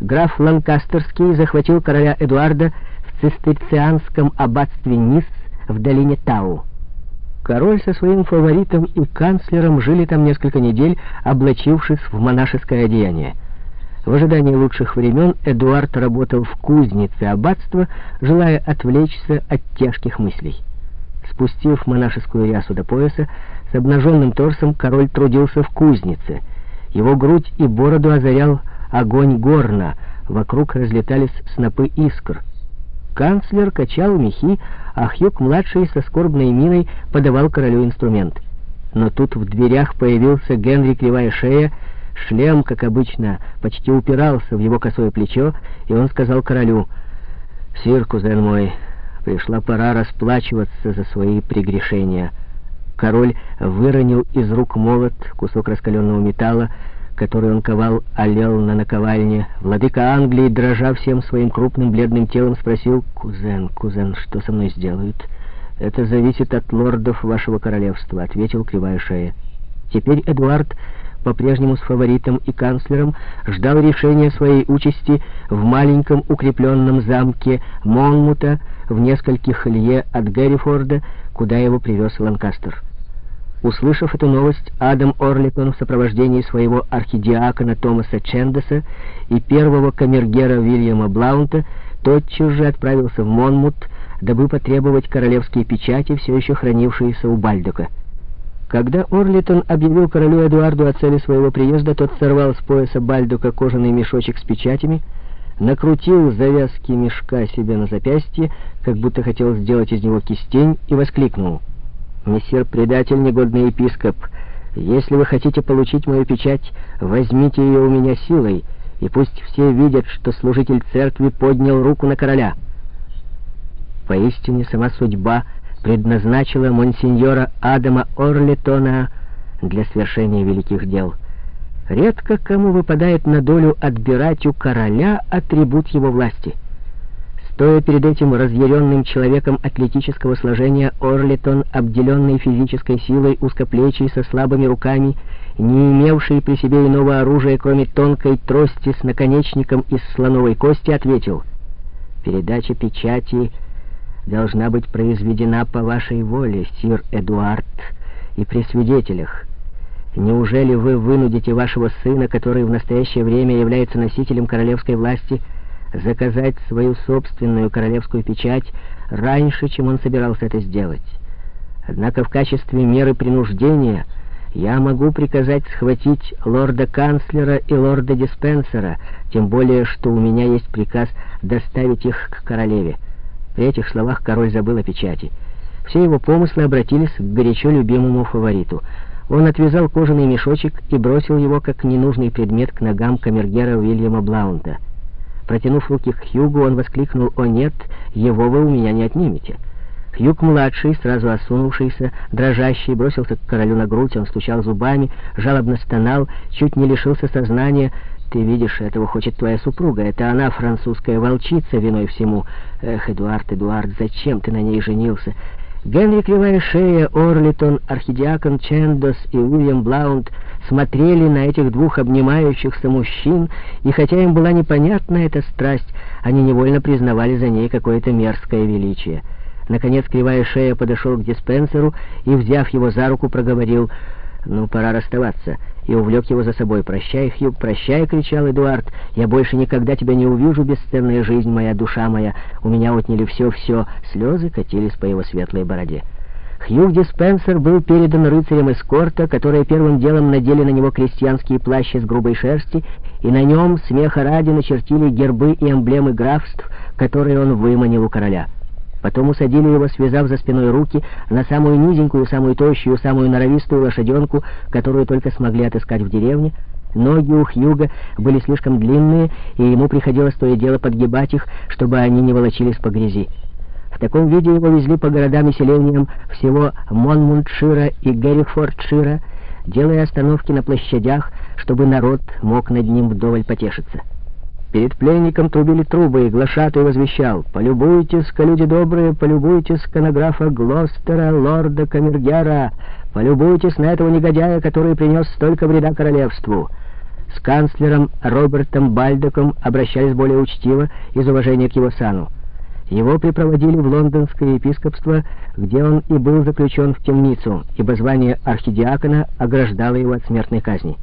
граф Ланкастерский захватил короля Эдуарда в цистерцианском аббатстве Нисс в долине Тау. Король со своим фаворитом и канцлером жили там несколько недель, облачившись в монашеское одеяние. В ожидании лучших времен Эдуард работал в кузнице аббатства, желая отвлечься от тяжких мыслей. Спустив монашескую рясу до пояса, с обнаженным торсом король трудился в кузнице. Его грудь и бороду озарял огонь горна, вокруг разлетались снопы искр. Канцлер качал мехи, а Хьюк-младший со скорбной миной подавал королю инструмент. Но тут в дверях появился Генри Кривая Шея, шлем, как обычно, почти упирался в его косое плечо, и он сказал королю, «Сир, кузен мой, пришла пора расплачиваться за свои прегрешения». Король выронил из рук молот, кусок раскаленного металла, который он ковал, олел на наковальне. Владыка Англии, дрожа всем своим крупным бледным телом, спросил, «Кузен, кузен, что со мной сделают?» «Это зависит от лордов вашего королевства», — ответил кривая шея. Теперь Эдуард, по-прежнему с фаворитом и канцлером, ждал решения своей участи в маленьком укрепленном замке Монмута в нескольких лье от Гэррифорда, куда его привез Ланкастер. Услышав эту новость, Адам Орликон в сопровождении своего архидиакона Томаса Чендеса и первого камергера Вильяма Блаунта тотчас же отправился в Монмут, дабы потребовать королевские печати, все еще хранившиеся у Бальдока. Когда Орлитон объявил королю Эдуарду о цели своего приезда, тот сорвал с пояса Бальдука кожаный мешочек с печатями, накрутил завязки мешка себе на запястье, как будто хотел сделать из него кистень, и воскликнул — «Мессир предатель, негодный епископ, если вы хотите получить мою печать, возьмите ее у меня силой, и пусть все видят, что служитель церкви поднял руку на короля». Поистине сама судьба предназначила монсеньора Адама Орлетона для свершения великих дел. Редко кому выпадает на долю отбирать у короля атрибут его власти — Стоя перед этим разъяренным человеком атлетического сложения, Орлитон, обделенный физической силой, узкоплечий, со слабыми руками, не имевший при себе иного оружия, кроме тонкой трости с наконечником из слоновой кости, ответил, «Передача печати должна быть произведена по вашей воле, сир Эдуард, и при свидетелях. Неужели вы вынудите вашего сына, который в настоящее время является носителем королевской власти, — заказать свою собственную королевскую печать раньше, чем он собирался это сделать. Однако в качестве меры принуждения я могу приказать схватить лорда-канцлера и лорда-диспенсера, тем более, что у меня есть приказ доставить их к королеве. При этих словах король забыл о печати. Все его помыслы обратились к горячо любимому фавориту. Он отвязал кожаный мешочек и бросил его, как ненужный предмет, к ногам камергера Уильяма Блаунта. Протянув руки к Хьюгу, он воскликнул, «О нет, его вы у меня не отнимете». Хьюг-младший, сразу осунувшийся, дрожащий, бросился к королю на грудь, он стучал зубами, жалобно стонал, чуть не лишился сознания. «Ты видишь, этого хочет твоя супруга, это она, французская волчица, виной всему. Эх, Эдуард, Эдуард, зачем ты на ней женился?» Генри Кривая Шея, Орлитон, архидиакон Чендос и Уильям Блаунд смотрели на этих двух обнимающихся мужчин, и хотя им была непонятна эта страсть, они невольно признавали за ней какое-то мерзкое величие. Наконец Кривая Шея подошел к диспенсеру и, взяв его за руку, проговорил «Ну, пора расставаться», и увлек его за собой. «Прощай, Хьюг, прощай!» — кричал Эдуард. «Я больше никогда тебя не увижу, бесценная жизнь моя, душа моя. У меня отняли все-все». Слезы катились по его светлой бороде. Хьюг Диспенсер был передан рыцарям эскорта, которые первым делом надели на него крестьянские плащи с грубой шерсти, и на нем, смеха ради, начертили гербы и эмблемы графств, которые он выманил у короля. Потом усадили его, связав за спиной руки, на самую низенькую, самую тощую, самую норовистую лошаденку, которую только смогли отыскать в деревне. Ноги у Хьюга были слишком длинные, и ему приходилось то и дело подгибать их, чтобы они не волочились по грязи. В таком виде его везли по городам и селениям всего Монмундшира и Геррифордшира, делая остановки на площадях, чтобы народ мог над ним вдоволь потешиться. Перед пленником трубили трубы, и глашатый возвещал «Полюбуйтесь-ка, люди добрые, полюбуйтесь-ка на графа Глостера, лорда Камергера, полюбуйтесь на этого негодяя, который принес столько вреда королевству». С канцлером Робертом Бальдоком обращались более учтиво из уважения к его сану. Его припроводили в лондонское епископство, где он и был заключен в темницу, ибо звание архидиакона ограждало его от смертной казни.